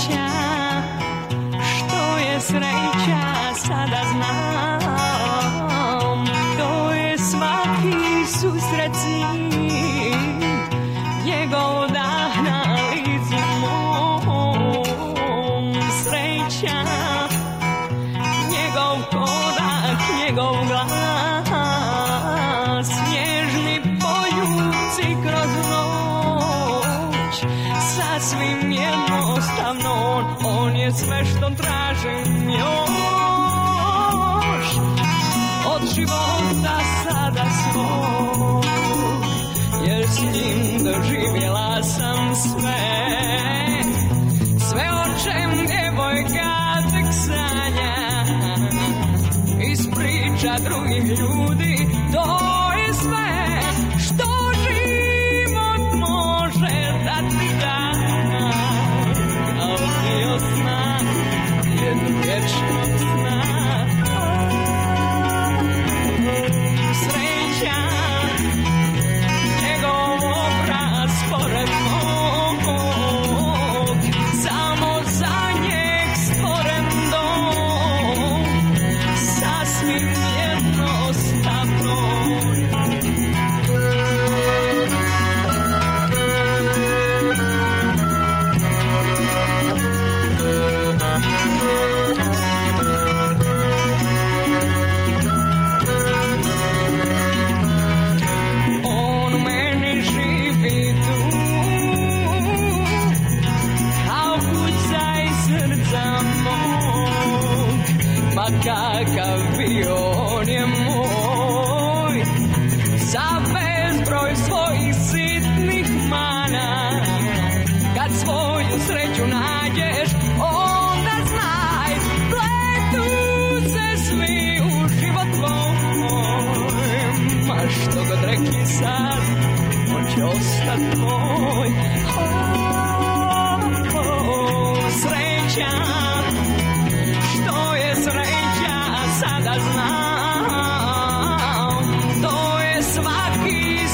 sreća Što je sreća sada znam. To je svaki susret s njim Njegov on, on je sve što tražim još. Od života sada svog Jer s njim doživjela sam sve. Sve o čem djevojka tek sanja Iz priča drugih ljudi To je sve kakav bio on je moj. Za bezbroj svojih sitnih mana. Kad svoju sreću nađeš Onda znaj Pletu se svi u život tvoj Ma što god rekli sad On će ostat tvoj oh, oh, Sreća Što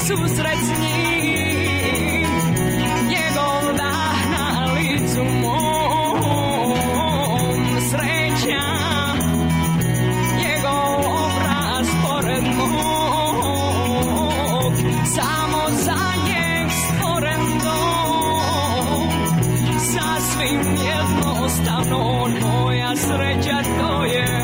susret s Njegov dah na licu mom Sreća njegov obraz pored mog Samo za njeg stvoren dom. Sasvim jednostavno moja sreća to je